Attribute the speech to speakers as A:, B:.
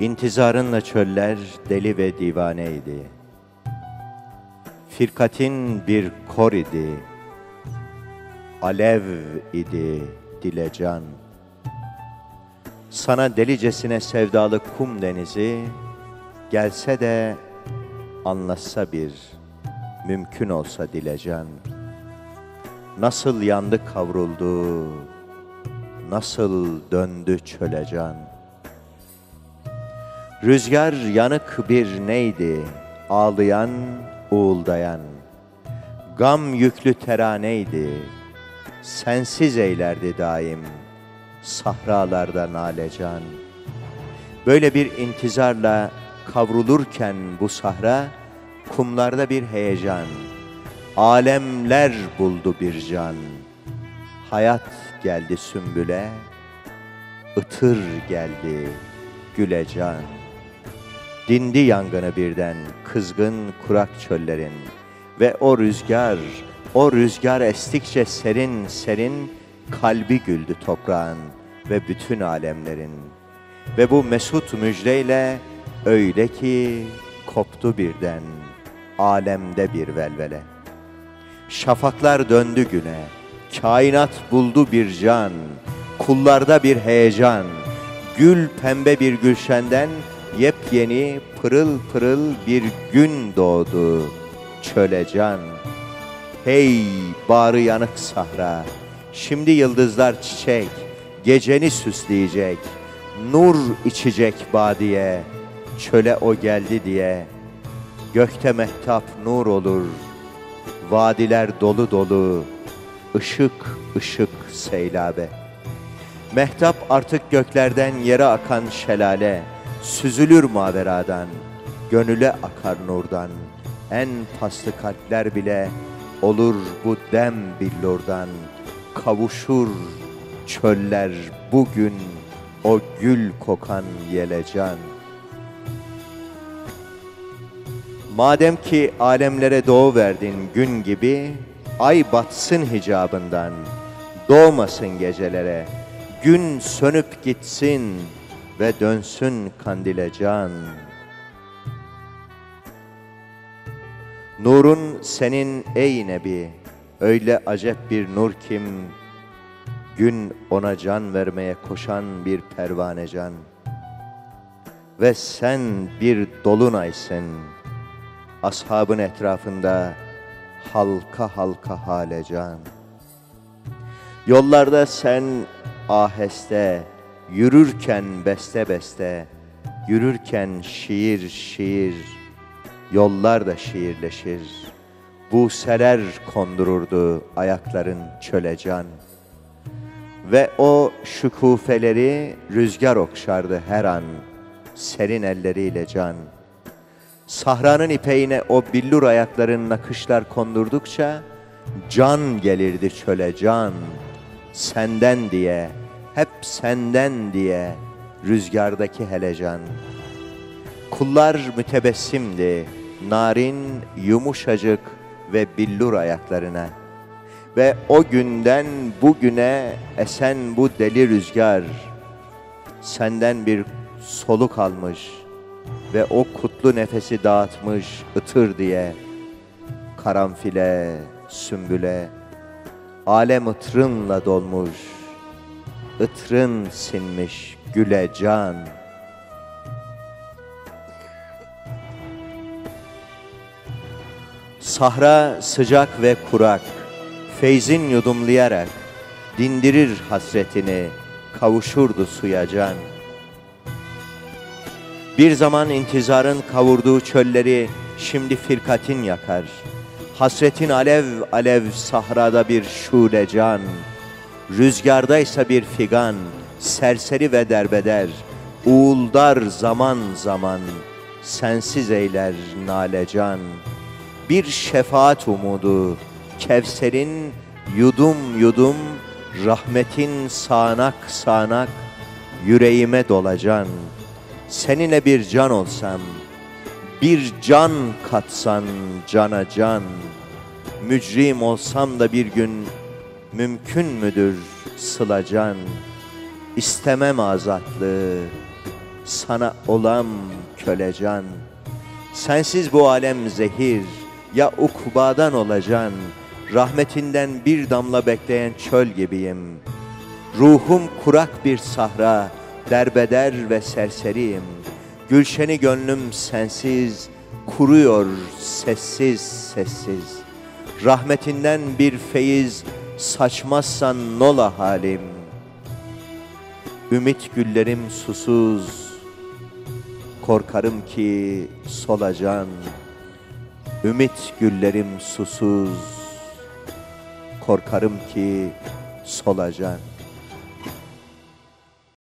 A: İntizarınla çöller deli ve divaneydi. Firkatin bir kor idi, alev idi dilecan. Sana delicesine sevdalı kum denizi, gelse de anlatsa bir, mümkün olsa dilecan. Nasıl yandı kavruldu, nasıl döndü çölecan. Rüzgar yanık bir neydi, ağlayan, uğuldayan. Gam yüklü teraneydi, sensiz eylerdi daim, sahralarda nalecan. Böyle bir intizarla kavrulurken bu sahra, kumlarda bir heyecan, alemler buldu bir can. Hayat geldi sümbüle, ıtır geldi gülecan. Dindi yangını birden kızgın kurak çöllerin ve o rüzgar, o rüzgar estikçe serin serin kalbi güldü toprağın ve bütün alemlerin. Ve bu mesut müjdeyle öyle ki koptu birden alemde bir velvele. Şafaklar döndü güne, kainat buldu bir can, kullarda bir heyecan, gül pembe bir gülşenden yepyeni pırıl pırıl bir gün doğdu çöle can. Hey bağrı yanık sahra, şimdi yıldızlar çiçek, geceni süsleyecek, nur içecek badiye, çöle o geldi diye. Gökte mehtap nur olur, vadiler dolu dolu, ışık ışık seylabe. Mehtap artık göklerden yere akan şelale, süzülür maveradan, gönüle akar nurdan. En paslı kalpler bile olur bu dem billurdan. Kavuşur çöller bugün o gül kokan yelecan. Madem ki alemlere doğu verdin gün gibi, ay batsın hicabından, doğmasın gecelere, gün sönüp gitsin ve dönsün kandile can. Nurun senin ey Nebi, öyle acep bir nur kim, gün ona can vermeye koşan bir pervane can. Ve sen bir dolunaysın, ashabın etrafında halka halka hale can. Yollarda sen aheste, yürürken beste beste, yürürken şiir şiir, yollar da şiirleşir. Buseler kondururdu ayakların çöle can. Ve o şükufeleri rüzgar okşardı her an, serin elleriyle can. Sahranın ipeğine o billur ayakların nakışlar kondurdukça, can gelirdi çöle can. Senden diye, hep senden diye rüzgardaki helecan. Kullar mütebessimdi, narin, yumuşacık ve billur ayaklarına. Ve o günden bugüne esen bu deli rüzgar, senden bir soluk almış ve o kutlu nefesi dağıtmış ıtır diye, karanfile, sümbüle, alem ıtrınla dolmuş, ıtrın sinmiş güle can. Sahra sıcak ve kurak, feyzin yudumlayarak, dindirir hasretini, kavuşurdu suya can. Bir zaman intizarın kavurduğu çölleri, şimdi firkatin yakar. Hasretin alev alev sahrada bir şule can. Rüzgardaysa bir figan, serseri ve derbeder, uğuldar zaman zaman, sensiz eyler nalecan. Bir şefaat umudu, Kevser'in yudum yudum, rahmetin sağanak sağanak, yüreğime dolacan. Seninle bir can olsam, bir can katsan cana can, mücrim olsam da bir gün mümkün müdür sılacan? İstemem azatlığı, sana olam kölecan. Sensiz bu alem zehir, ya ukbadan olacan. Rahmetinden bir damla bekleyen çöl gibiyim. Ruhum kurak bir sahra, derbeder ve serseriyim. Gülşeni gönlüm sensiz, kuruyor sessiz sessiz. Rahmetinden bir feyiz saçmazsan nola halim. Ümit güllerim susuz, korkarım ki solacan. Ümit güllerim susuz, korkarım ki solacan.